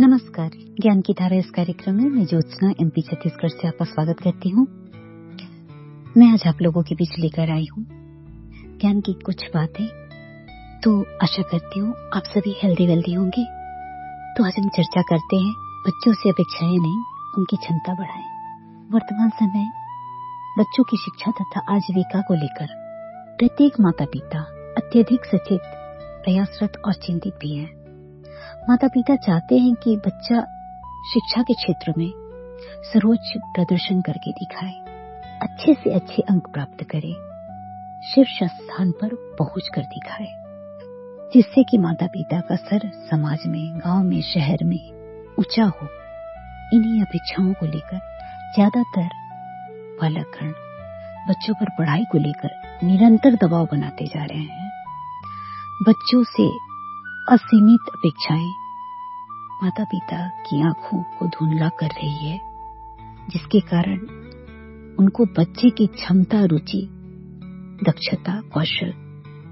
नमस्कार। ज्ञान की धारा इस कार्यक्रम में मैं ज्योत्सना एमपी छत्तीसगढ़ से आपका स्वागत करती हूँ। मैं आज आप लोगों के बीच लेकर आई हूँ। ज्ञान की कुछ बातें। तो आशा करती हूँ आप सभी हेल्दी वेल्दी होंगे। तो आज हम चर्चा करते हैं, बच्चों से अपेक्षाएँ नहीं, उनकी क्षमता बढ़ाएँ। वर्तमान समय, बच्चों की शिक्षा तथा आजीविका को लेकर प्रत्येक माता पिता अत्यधिक सचेत, प्रयासरत और चिंतित भी है। माता पिता चाहते हैं कि बच्चा शिक्षा के क्षेत्र में सर्वोच्च प्रदर्शन करके दिखाए, अच्छे से अच्छे अंक प्राप्त करे शीर्ष स्थान पर पहुँच कर दिखाए, जिससे कि माता पिता का सर समाज में, गाँव में, शहर में ऊँचा हो। इन्हीं अपेक्षाओं को लेकर ज़्यादातर बालकगण बच्चों पर पढ़ाई को लेकर निरंतर दबाव बनाते जा रहे हैं। बच्चों से असीमित अपेक्षाएँ। माता पिता की आँखों को धुंधला कर रही है, जिसके कारण उनको बच्चे की क्षमता, रुचि, दक्षता, कौशल,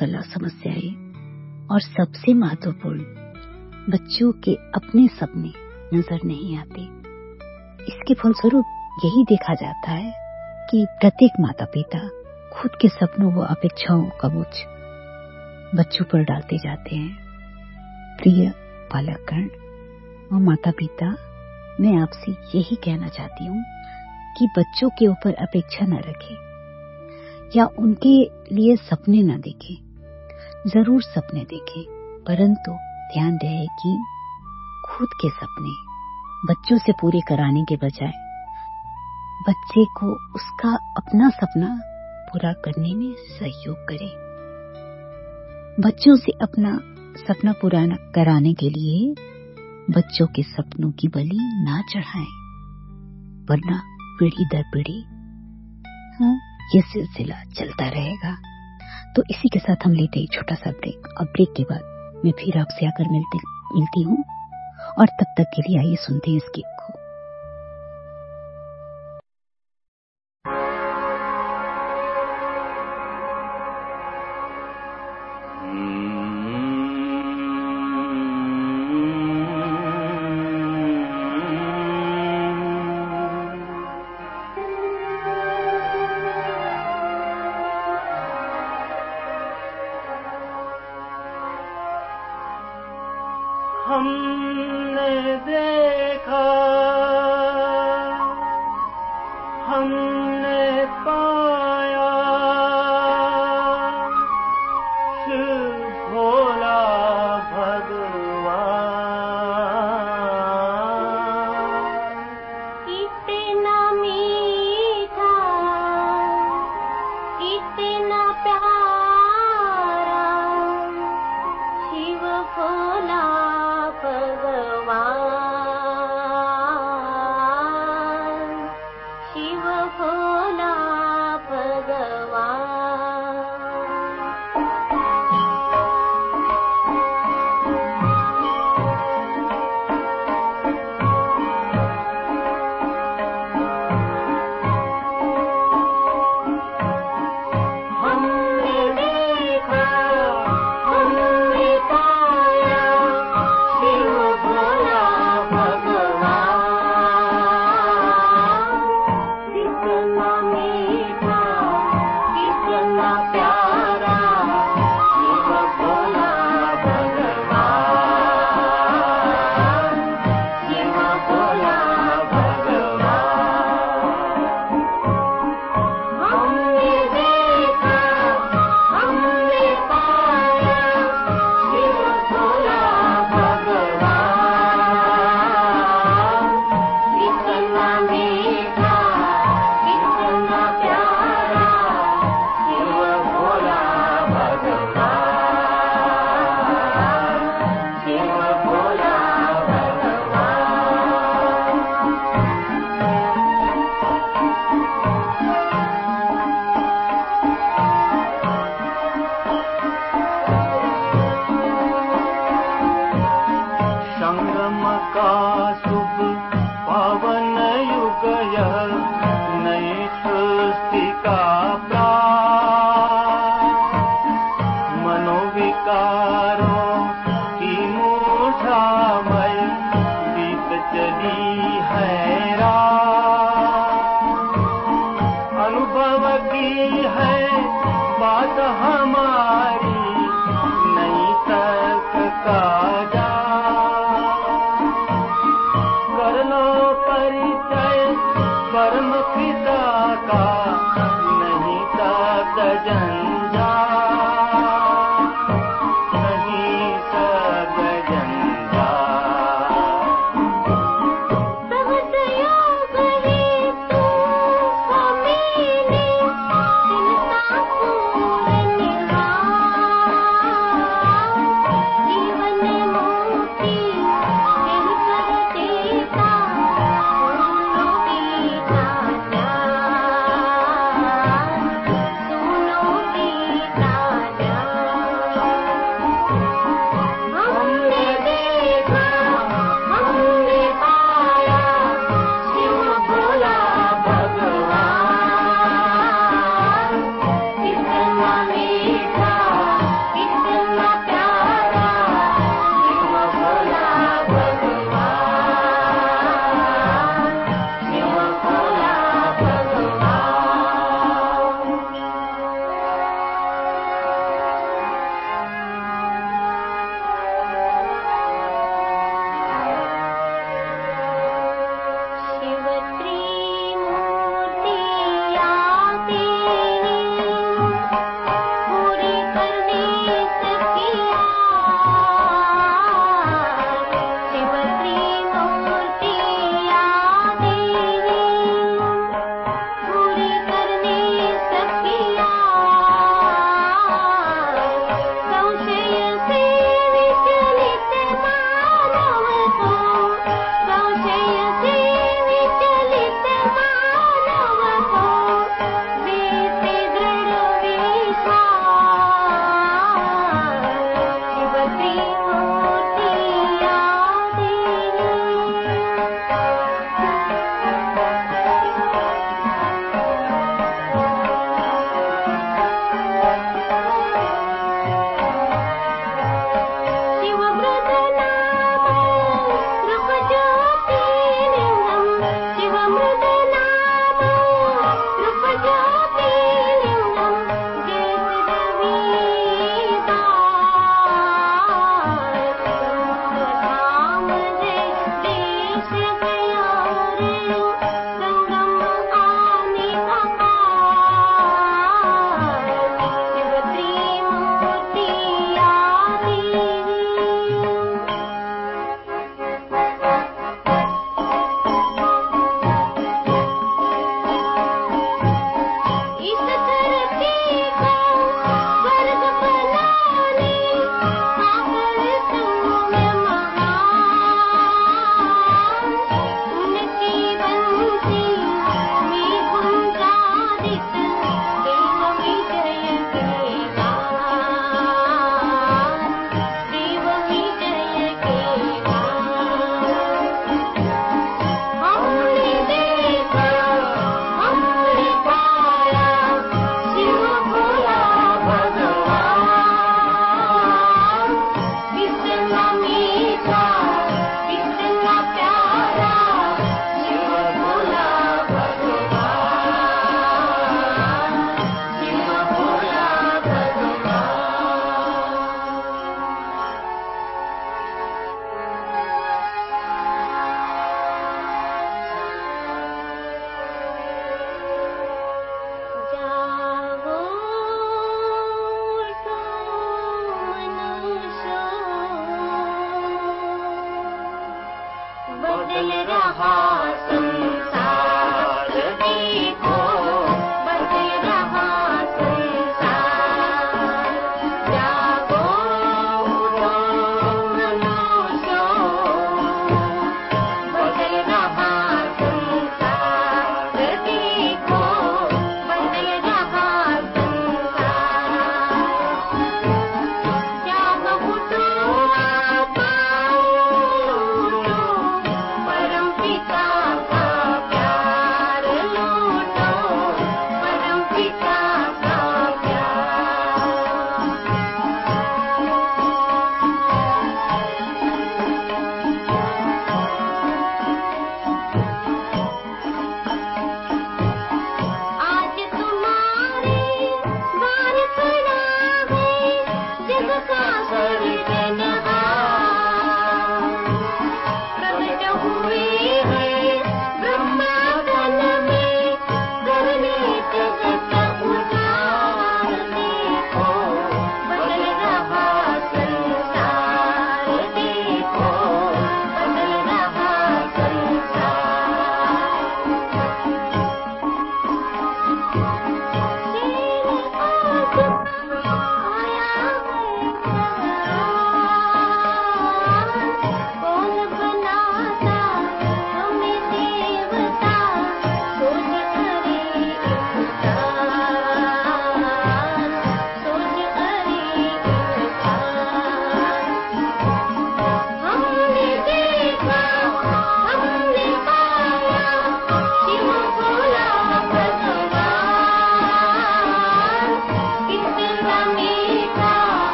कला समस्याएँ और सबसे महत्वपूर्ण, बच्चों के अपने सपने नज़र नहीं आते। इसके फलस्वरूप यही देखा जाता है कि प्रत्येक माता पिता खुद के सपनों व अपेक्षाओं का बोझ बच्चों पर डालते जाते हैं। प्रिय बालकगण और माता पिता मैं आपसे यही कहना चाहती हूँ कि बच्चों के ऊपर अपेक्षा न रखें या उनके लिए सपने न देखें। ज़रूर सपने देखें, परंतु ध्यान रहे कि खुद के सपने बच्चों से पूरे कराने के बजाय बच्चे को उसका अपना सपना पूरा करने में सहयोग करें। बच्चों से अपना सपना पूरा कराने के लिए बच्चों के सपनों की बलि ना चढ़ाएँ वरना पीढ़ी दर पीढ़ी हाँ, ये सिलसिला चलता रहेगा। तो इसी के साथ हम लेते हैं छोटा सा ब्रेक और ब्रेक के बाद मैं फिर आपसे आकर मिलती मिलती हूँ और तब तक के लिए आइए सुनते हैं इस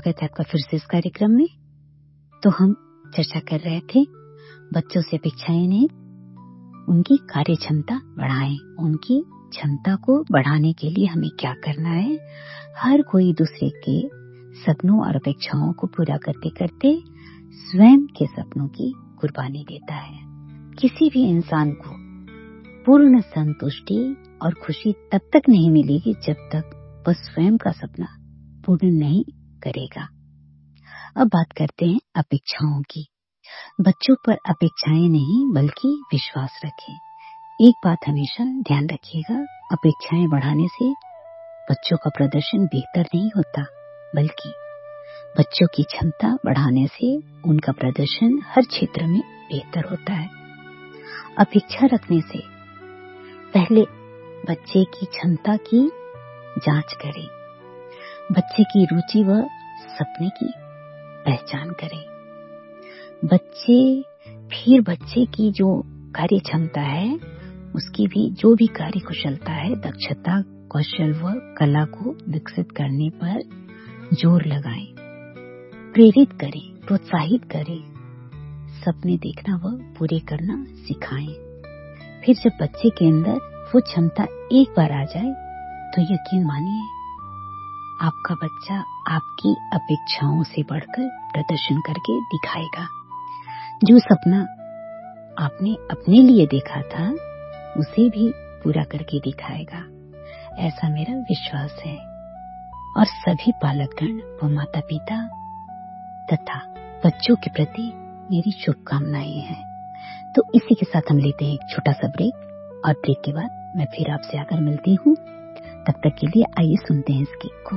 स्वागत है आपका फिर से इस कार्यक्रम में। तो हम चर्चा कर रहे थे, बच्चों से अपेक्षाएँ नहीं, उनकी कार्य क्षमता बढ़ाएँ, उनकी क्षमता को बढ़ाने के लिए हमें क्या करना है, हर कोई दूसरे के सपनों और अपेक्षाओं को पूरा करते करते स्वयं के सपनों की कुर्बानी देता है। किसी भी इंसान को पूर्ण संतुष्टि और खुशी तब तक नहीं मिलेगी जब तक वह स्वयं का सपना पूर्ण नहीं करेगा। अब बात करते हैं अपेक्षाओं की। बच्चों पर अपेक्षाएँ नहीं, बल्कि विश्वास रखें। एक बात हमेशा ध्यान रखिएगा, अपेक्षाएँ बढ़ाने से बच्चों का प्रदर्शन बेहतर नहीं होता, बल्कि बच्चों की क्षमता बढ़ाने से उनका प्रदर्शन हर क्षेत्र में बेहतर होता है। अपेक्षा रखने से पहले बच्चे की क्षमता की जाँच करें। बच्चे की रुचि व सपने की पहचान करें। बच्चे, फिर बच्चे की जो कार्य क्षमता है, उसकी भी जो भी कार्य कुशलता है, दक्षता, कौशल व कला को विकसित करने पर ज़ोर लगाएँ। प्रेरित करें, प्रोत्साहित करें। सपने देखना व पूरे करना सिखाएँ। फिर जब बच्चे के अंदर वो क्षमता एक बार आ जाए तो यकीन मानिए आपका बच्चा आपकी अपेक्षाओं से बढ़कर प्रदर्शन करके दिखाएगा। जो सपना आपने अपने लिए देखा था, उसे भी पूरा करके दिखाएगा। ऐसा मेरा विश्वास है। और सभी पालकगण व माता पिता तथा बच्चों के प्रति मेरी शुभकामनाएँ हैं। तो इसी के साथ हम लेते हैं एक छोटा सा ब्रेक और ब्रेक के बाद मैं फिर आपसे आकर मिलती हूँ। तब तक के लिए आइए सुनते हैं इस गीत को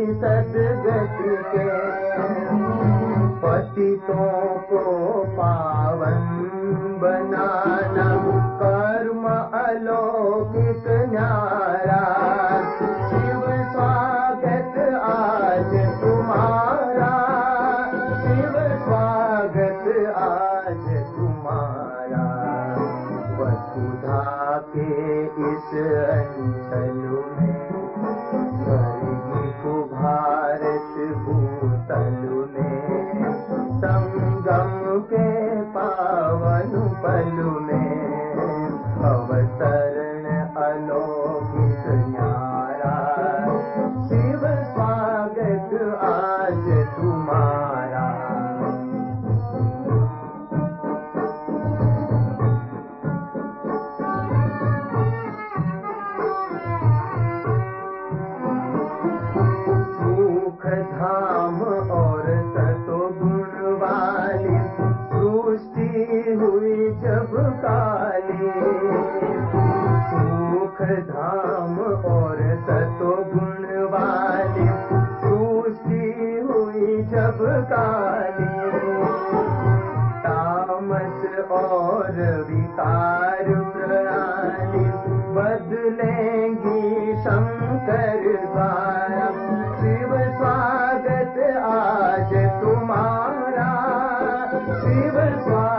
सदगति के पतितों को पावन बनाना। धाम Shiva Swami.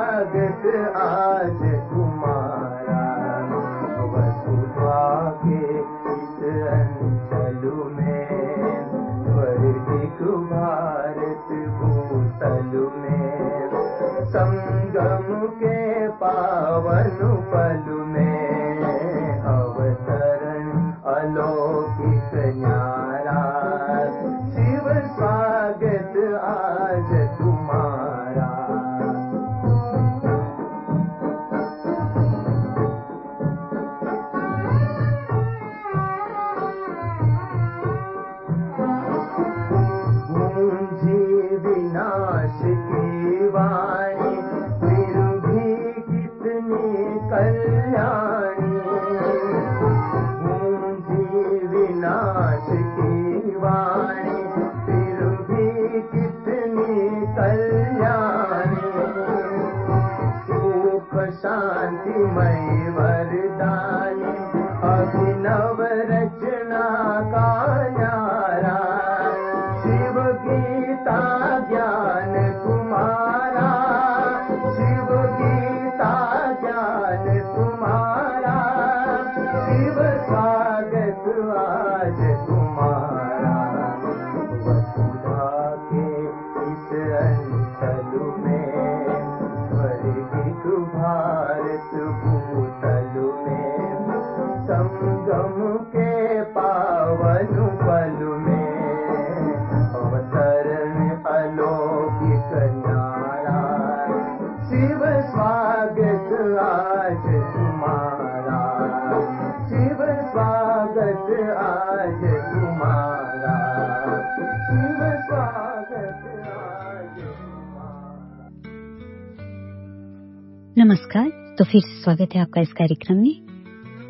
नमस्कार तो फिर स्वागत है आपका इस कार्यक्रम में।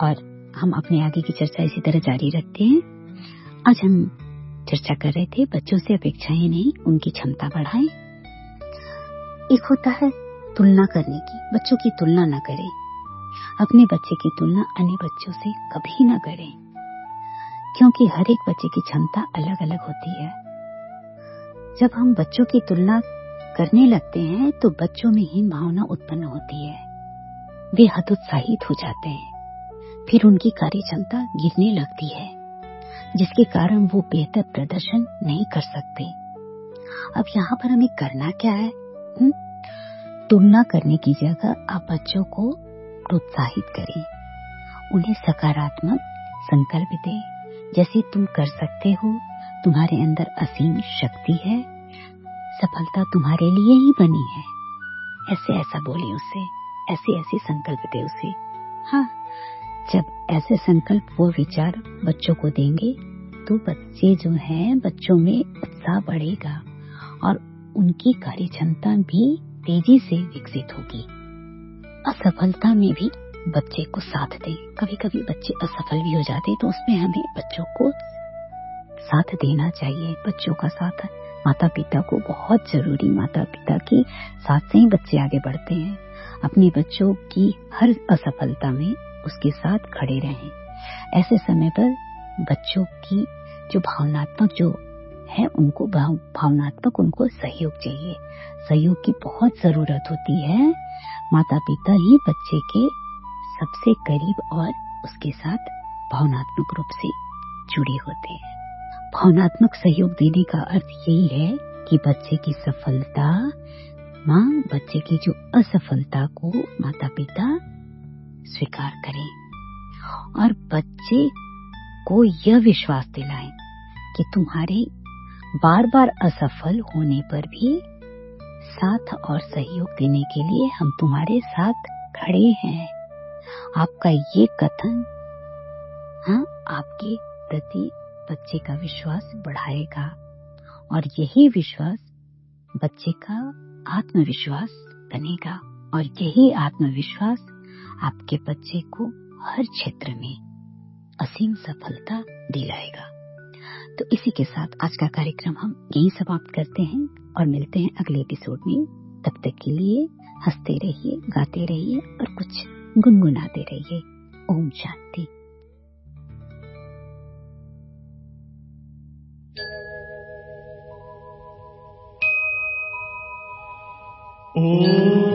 और हम अपने आगे की चर्चा इसी तरह जारी रखते हैं। आज हम चर्चा कर रहे थे, बच्चों से अपेक्षाएँ नहीं, उनकी क्षमता बढ़ाएँ। एक होता है तुलना करने की, बच्चों की तुलना न करें। अपने बच्चे की तुलना अन्य बच्चों से कभी न करें। क्योंकि हर एक बच्चे की क्षमता अलग अलग होती है। जब हम बच्चों की तुलना करने लगते हैं तो बच्चों में हीन भावना उत्पन्न होती है। वे हतोत्साहित हो जाते हैं। फिर उनकी कार्य क्षमता गिरने लगती है, जिसके कारण वो बेहतर प्रदर्शन नहीं कर सकते। अब यहाँ पर हमें करना क्या है? हुँ? तुलना करने की जगह आप बच्चों को प्रोत्साहित करें। उन्हें सकारात्मक संकल्प दें। जैसे तुम कर सकते हो, तुम्हारे अंदर असीम शक्ति है। सफलता तुम्हारे लिए ही बनी है। ऐसे ऐसा बोले उसे, ऐसे ऐसे संकल्प दे उसे। हाँ जब ऐसे संकल्प वो विचार बच्चों को देंगे तो बच्चे जो हैं, बच्चों में उत्साह बढ़ेगा और उनकी कार्य क्षमता भी तेज़ी से विकसित होगी। असफलता में भी बच्चे को साथ दें। कभी कभी बच्चे असफल भी हो जाते तो उसमें हमें बच्चों को साथ देना चाहिए, बच्चों का साथ माता पिता को बहुत ज़रूरी माता पिता के साथ से ही बच्चे आगे बढ़ते हैं। अपने बच्चों की हर असफलता में उसके साथ खड़े रहें। ऐसे समय पर बच्चों की जो भावनात्मक जो है उनको भाव, भावनात्मक उनको सहयोग चाहिए। सहयोग की बहुत ज़रूरत होती है। माता पिता ही बच्चे के सबसे करीब और उसके साथ भावनात्मक रूप से जुड़े होते हैं। भावनात्मक सहयोग देने का अर्थ यही है कि बच्चे की सफलता, माँ बच्चे की जो असफलता को माता पिता स्वीकार करें और बच्चे को यह विश्वास दिलाएँ कि तुम्हारे बार बार असफल होने पर भी साथ और सहयोग देने के लिए हम तुम्हारे साथ खड़े हैं। आपका ये कथन हाँ आपके प्रति बच्चे का विश्वास बढ़ाएगा और यही विश्वास बच्चे का आत्मविश्वास बनेगा और यही आत्मविश्वास आपके बच्चे को हर क्षेत्र में असीम सफलता दिलाएगा तो इसी के साथ आज का कार्यक्रम हम यही समाप्त करते हैं और मिलते हैं अगले एपिसोड में। तब तक के लिए हँसते रहिए, गाते रहिए और कुछ गुनगुनाते रहिए। ओम शांति। ब्रह्म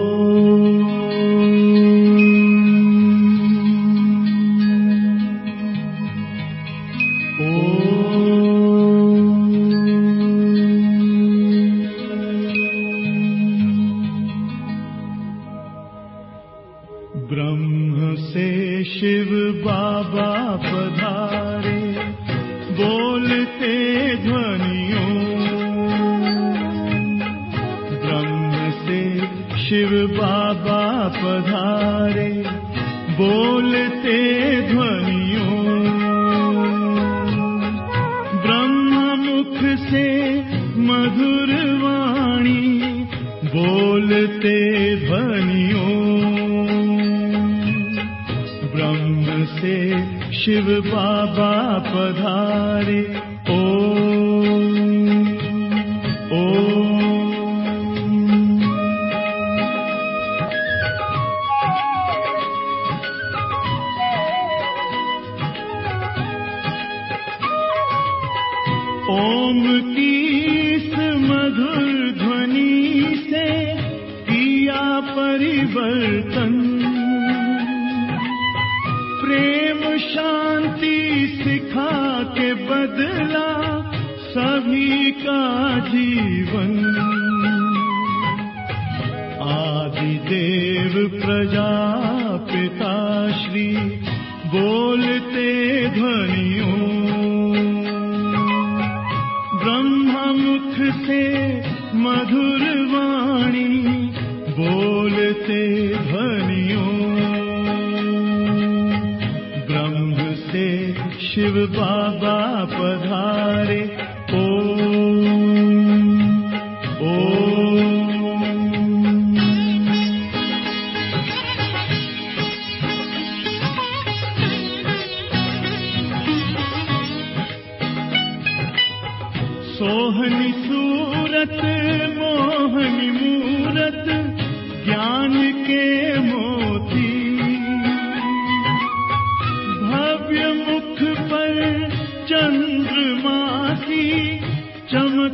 पधारे बोलते ध्वनियों। ब्रह्म मुख से मधुर वाणी, बोलते ध्वनियों। ब्रह्म से शिव बाबा पधारे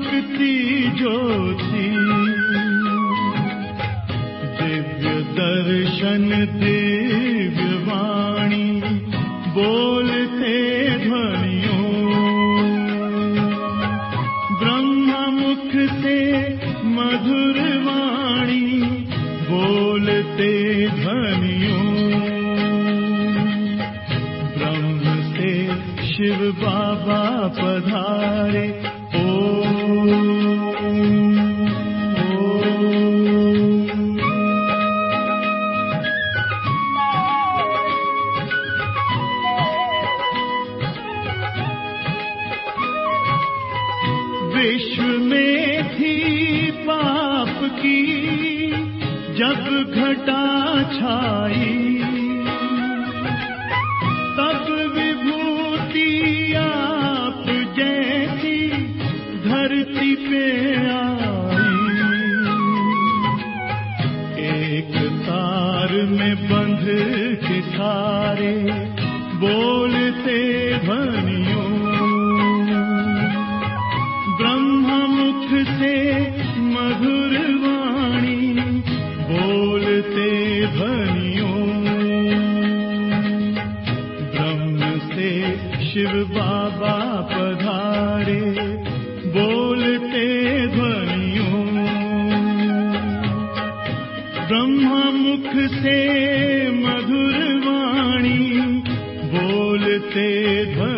चमकती ज्योति दिव्य दर्शन दिव्य जब घटा छाई। बोलते